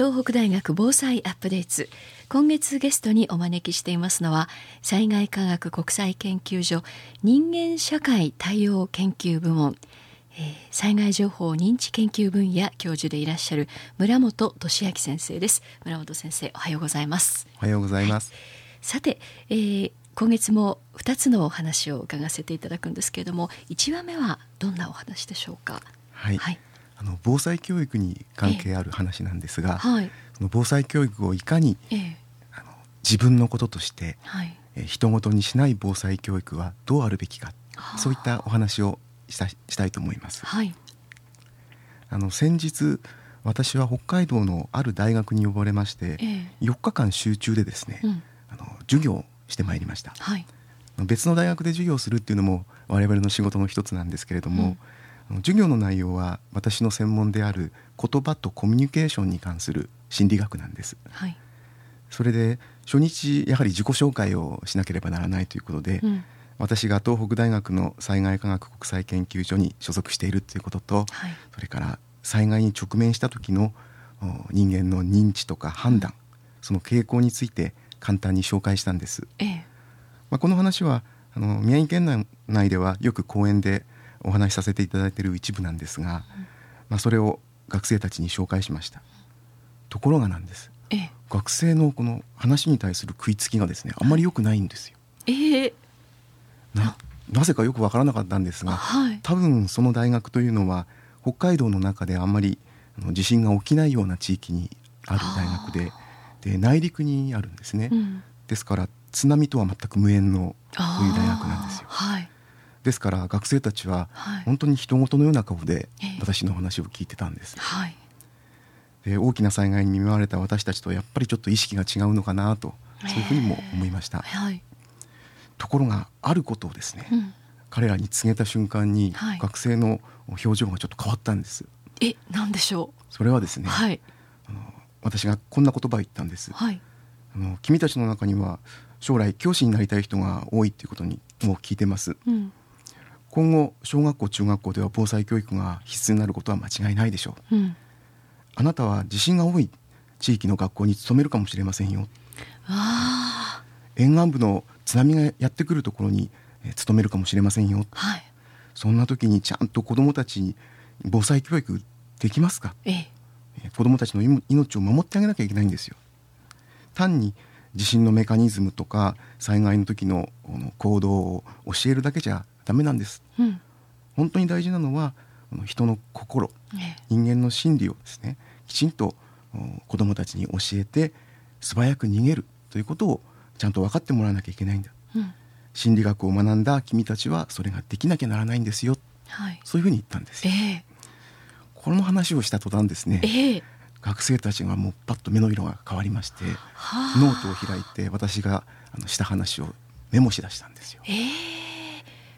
東北大学防災アップデート今月ゲストにお招きしていますのは災害科学国際研究所人間社会対応研究部門、えー、災害情報認知研究分野教授でいらっしゃる村本俊明先生です。村本先生おはようございます。おはようございます、はい、さて、えー、今月も2つのお話を伺わせていただくんですけれども1話目はどんなお話でしょうか？はい、はいあの防災教育に関係ある話なんですが、はい、その防災教育をいかに、あの自分のこととして、はい、え人事にしない防災教育はどうあるべきかそういったお話をしたしたいと思います。はい、あの先日私は北海道のある大学に呼ばれまして、え4日間集中でですね、うん、あの授業をしてまいりました、はい、別の大学で授業をするっていうのも我々の仕事の一つなんですけれども、うん授業の内容は私の専門である言葉とコミュニケーションに関する心理学なんです、はい、それで初日やはり自己紹介をしなければならないということで、うん、私が東北大学の災害科学国際研究所に所属しているということと、はい、それから災害に直面した時の人間の認知とか判断、その傾向について簡単に紹介したんです、ええ、まあ、この話はあの宮城県内ではよく講演でお話しさせていただいている一部なんですが、まあ、それを学生たちに紹介しました。ところがなんです。学生のこの話に対する食いつきがですねあんまり良くないんですよ。えー、ななぜかよく分からなかったんですが、はい、多分その大学というのは北海道の中であんまり地震が起きないような地域にある大学でで内陸にあるんですね、うん、ですから津波とは全く無縁のそういう大学なんですよ。はいですから学生たちは本当に人事のような顔で私の話を聞いてたんです、はい、で大きな災害に見舞われた私たちとやっぱりちょっと意識が違うのかなとそういうふうにも思いました、はい、ところがあることをですね、うん、彼らに告げた瞬間に学生の表情がちょっと変わったんです、え何でしょう？それはですね、はい、あの私がこんな言葉を言ったんです、はい、あの君たちの中には将来教師になりたい人が多いっていうことにもう聞いてます、うん今後小学校中学校では防災教育が必須になることは間違いないでしょう、うん、あなたは地震が多い地域の学校に勤めるかもしれませんよ。沿岸部の津波がやってくるところに、え勤めるかもしれませんよ、はい、そんな時にちゃんと子どもたちに防災教育できますか、ええ、子どもたちの命を守ってあげなきゃいけないんですよ。単に地震のメカニズムとか災害の時の行動を教えるだけじゃダメなんです、うん、本当に大事なのは人の心、人間の心理をですねきちんと子どもたちに教えて素早く逃げるということをちゃんと分かってもらわなきゃいけないんだ、うん、心理学を学んだ君たちはそれができなきゃならないんですよ、はい、そういうふうに言ったんです。よ、え。ー、この話をした途端ですね、えー、学生たちがもうパッと目の色が変わりましてノートを開いて私があのした話をメモしだしたんですよ。えー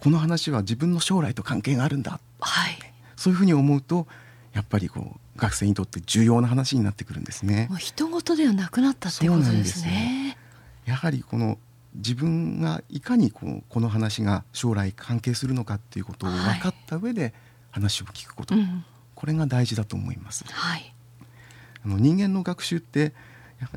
この話は自分の将来と関係があるんだ、はい、そういうふうに思うとやっぱりこう学生にとって重要な話になってくるんですね。もう人事ではなくなったってことですね。やはりこの自分がいかにこのこの話が将来関係するのかっていうことを分かった上で話を聞くこと、はいうん、これが大事だと思います。はい、あの人間の学習って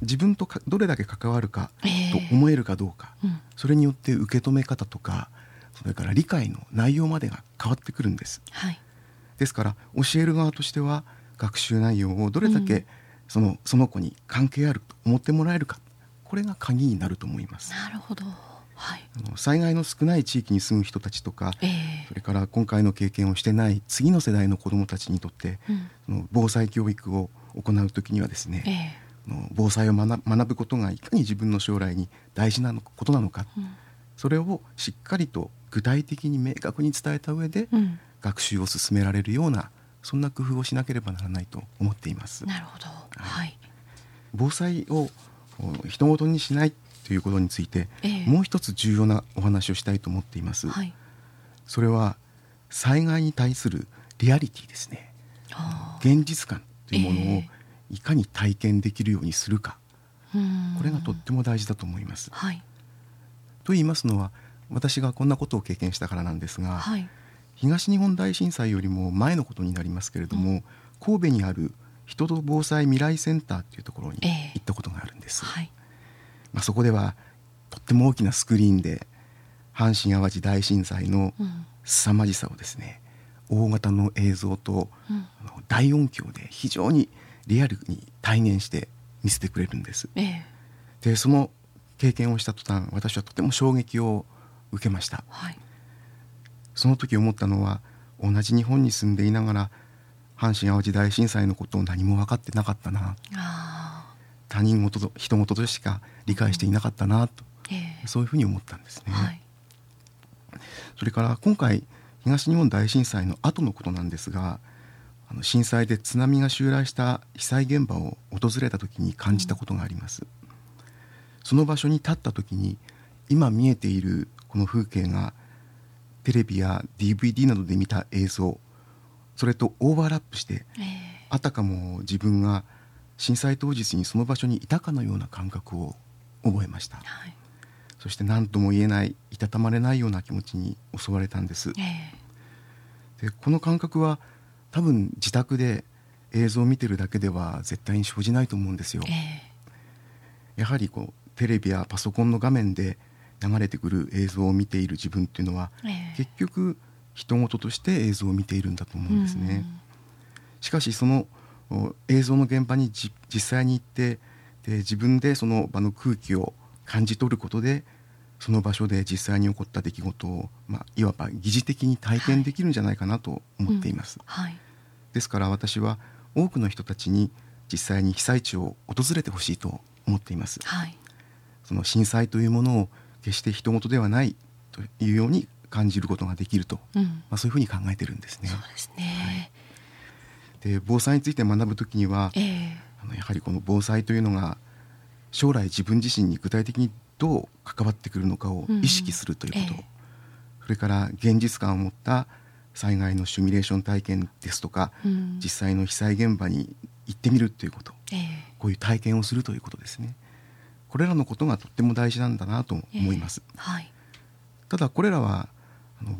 自分とどれだけ関わるかと思えるかどうか、えーうん、それによって受け止め方とかそれから理解の内容までが変わってくるんです、はい、ですから教える側としては学習内容をどれだけその,、その子に関係あると思ってもらえるかこれが鍵になると思います。なるほど。はい、あの災害の少ない地域に住む人たちとか、えー、それから今回の経験をしてない次の世代の子どもたちにとって、うん、防災教育を行う時にはですね、えー、防災を学ぶことがいかに自分の将来に大事なことなのか、うん、それをしっかりと具体的に明確に伝えた上で、うん、学習を進められるようなそんな工夫をしなければならないと思っています。なるほど、はい、防災を人事にしないということについて、えー、もう一つ重要なお話をしたいと思っています。はい、それは災害に対するリアリティですね。現実感というものをいかに体験できるようにするか、えー、これがとっても大事だと思います。はい、と言いますのは私がこんなことを経験したからなんですが、はい、東日本大震災よりも前のことになりますけれども、うん、神戸にある人と防災未来センターっていうところに行ったことがあるんです、えーはい、まあ、そこではとっても大きなスクリーンで阪神・淡路大震災の凄まじさをですね、うん、大型の映像と、うん、大音響で非常にリアルに体現して見せてくれるんです、えー、でその経験をした途端私はとても衝撃を受けました、はい、その時思ったのは同じ日本に住んでいながら阪神・淡路大震災のことを何も分かってなかったな。他人事と人事としか理解していなかったなと、えー、そういうふうに思ったんですね、はい、それから今回東日本大震災の後のことなんですがあの震災で津波が襲来した被災現場を訪れた時に感じたことがあります、うん、その場所に立った時に今見えているこの風景がテレビや DVD などで見た映像それとオーバーラップして、えー、あたかも自分が震災当日にその場所にいたかのような感覚を覚えました、はい、そして何とも言えないいたたまれないような気持ちに襲われたんです、えー、でこの感覚は多分自宅で映像を見てるだけでは絶対に生じないと思うんですよ、えー、やはりこうテレビやパソコンの画面で流れてくる映像を見ている自分っていうのは、結局人事として映像を見ているんだと思うんですね。しかしその映像の現場に実際に行ってで自分でその場の空気を感じ取ることでその場所で実際に起こった出来事を、まあ、いわば疑似的に体験できるんじゃないかなと思っています。はいうんはい、ですから私は多くの人たちに実際に被災地を訪れてほしいと思っています。はい、その震災というものを決して人事ではないというように感じることができると、うん、まあ、そういうふうに考えてるんですね。そうですね、はい、で防災について学ぶときには、えー、あのやはりこの防災というのが将来自分自身に具体的にどう関わってくるのかを意識するということ、うんえ。ー、それから現実感を持った災害のシミュレーション体験ですとか、うん、実際の被災現場に行ってみるということ、えー、こういう体験をするということですねこれらのことがとっても大事なんだなと思います、えーはい、ただこれらは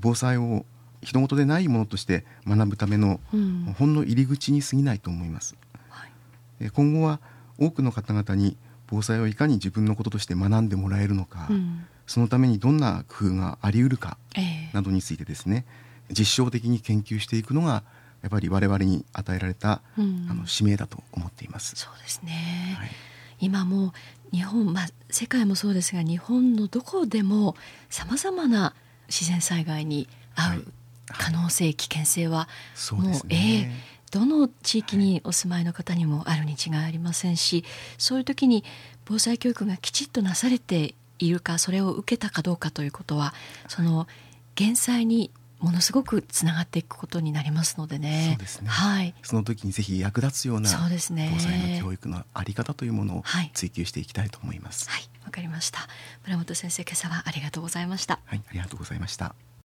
防災を人事でないものとして学ぶための、ほんの入り口に過ぎないと思います、はい、今後は多くの方々に防災をいかに自分のこととして学んでもらえるのか、うん、そのためにどんな工夫があり得るかなどについてですね、えー、実証的に研究していくのがやっぱり我々に与えられた、うん、あの使命だと思っています。そうですね、はい、今も日本、まあ、世界もそうですが日本のどこでもさまざまな自然災害に遭う可能性、はい、危険性はもう、ね、えー、どの地域にお住まいの方にもあるに違いありませんしそういう時に防災教育がきちっとなされているかそれを受けたかどうかということはその減災にものすごくつながっていくことになりますのでね。そうですね。はい。その時にぜひ役立つようなそうですね。防災の教育のあり方というものを追求していきたいと思います。はい、わ、はい、かりました。村本先生、今朝はありがとうございました。はい、ありがとうございました。